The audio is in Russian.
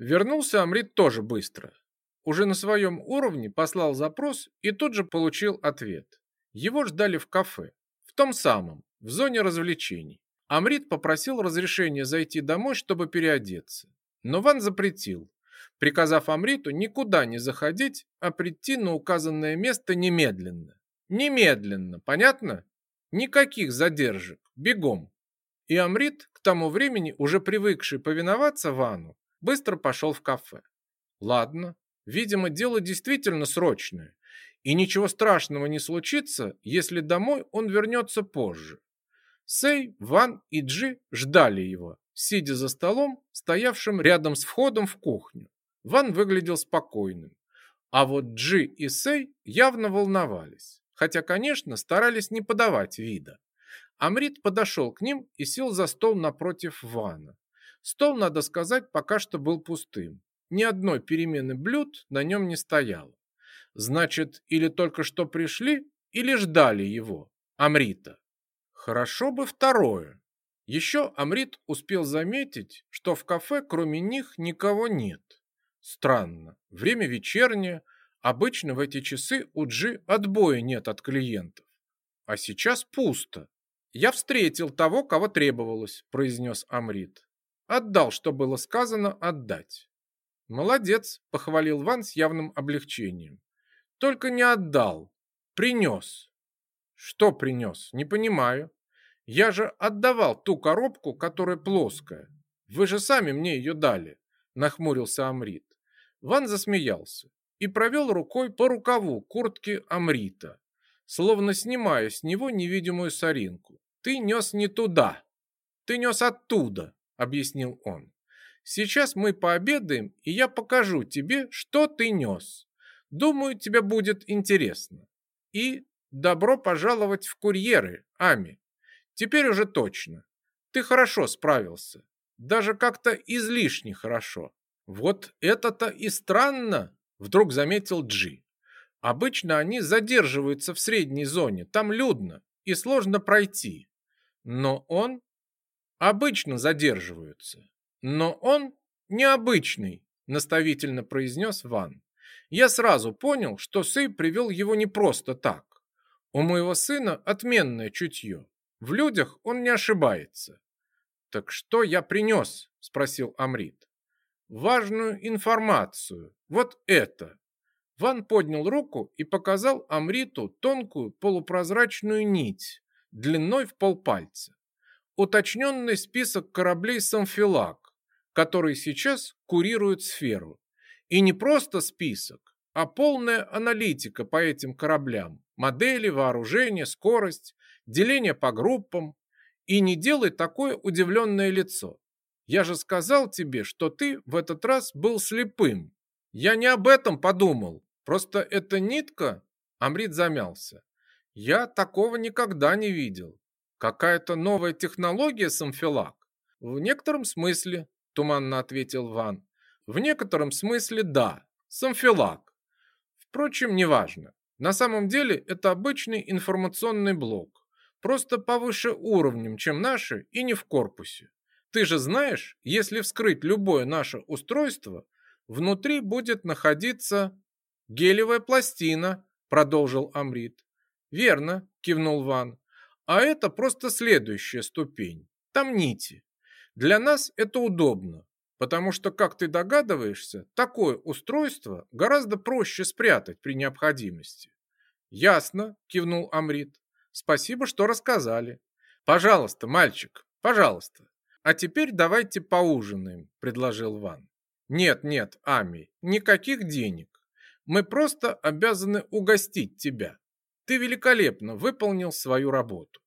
Вернулся Амрит тоже быстро. Уже на своем уровне послал запрос и тут же получил ответ. Его ждали в кафе, в том самом, в зоне развлечений. Амрит попросил разрешения зайти домой, чтобы переодеться. Но Ван запретил, приказав Амриту никуда не заходить, а прийти на указанное место немедленно. Немедленно, понятно? Никаких задержек, бегом. И Амрит, к тому времени уже привыкший повиноваться Вану, быстро пошел в кафе. Ладно, видимо, дело действительно срочное, и ничего страшного не случится, если домой он вернется позже. Сэй, Ван и Джи ждали его, сидя за столом, стоявшим рядом с входом в кухню. Ван выглядел спокойным, а вот Джи и Сэй явно волновались, хотя, конечно, старались не подавать вида. Амрит подошел к ним и сел за стол напротив Вана. Стол, надо сказать, пока что был пустым. Ни одной перемены блюд на нем не стояло. Значит, или только что пришли, или ждали его, Амрита. Хорошо бы второе. Еще Амрит успел заметить, что в кафе кроме них никого нет. Странно, время вечернее, обычно в эти часы у Джи отбоя нет от клиентов. А сейчас пусто. Я встретил того, кого требовалось, произнес Амрит. Отдал, что было сказано отдать. Молодец, похвалил Ван с явным облегчением. Только не отдал, принес. Что принес? Не понимаю. Я же отдавал ту коробку, которая плоская. Вы же сами мне ее дали, нахмурился Амрит. Ван засмеялся и провел рукой по рукаву куртки Амрита, словно снимая с него невидимую соринку. Ты нес не туда. Ты нес оттуда, объяснил он. Сейчас мы пообедаем, и я покажу тебе, что ты нес. Думаю, тебе будет интересно. И Добро пожаловать в курьеры, Ами. Теперь уже точно. Ты хорошо справился. Даже как-то излишне хорошо. Вот это-то и странно, вдруг заметил Джи. Обычно они задерживаются в средней зоне, там людно и сложно пройти. Но он обычно задерживаются. Но он необычный, наставительно произнес Ван. Я сразу понял, что Сэй привел его не просто так. У моего сына отменное чутье. В людях он не ошибается. Так что я принес? Спросил Амрит. Важную информацию. Вот это. Ван поднял руку и показал Амриту тонкую полупрозрачную нить длиной в полпальца. Уточненный список кораблей Самфилак, который сейчас курирует сферу. И не просто список, а полная аналитика по этим кораблям модели, вооружение, скорость, деление по группам. И не делай такое удивленное лицо. Я же сказал тебе, что ты в этот раз был слепым. Я не об этом подумал. Просто эта нитка... Амрит замялся. Я такого никогда не видел. Какая-то новая технология, Самфилак? В некотором смысле, туманно ответил Ван. В некотором смысле да, Самфилак. Впрочем, неважно. На самом деле это обычный информационный блок, просто повыше уровнем, чем наши и не в корпусе. Ты же знаешь, если вскрыть любое наше устройство, внутри будет находиться гелевая пластина, продолжил Амрит. Верно, кивнул Ван. А это просто следующая ступень. Там нити. Для нас это удобно, потому что, как ты догадываешься, такое устройство гораздо проще спрятать при необходимости. Ясно, кивнул Амрит. Спасибо, что рассказали. Пожалуйста, мальчик, пожалуйста. А теперь давайте поужинаем, предложил Ван. Нет, нет, Ами, никаких денег. Мы просто обязаны угостить тебя. Ты великолепно выполнил свою работу.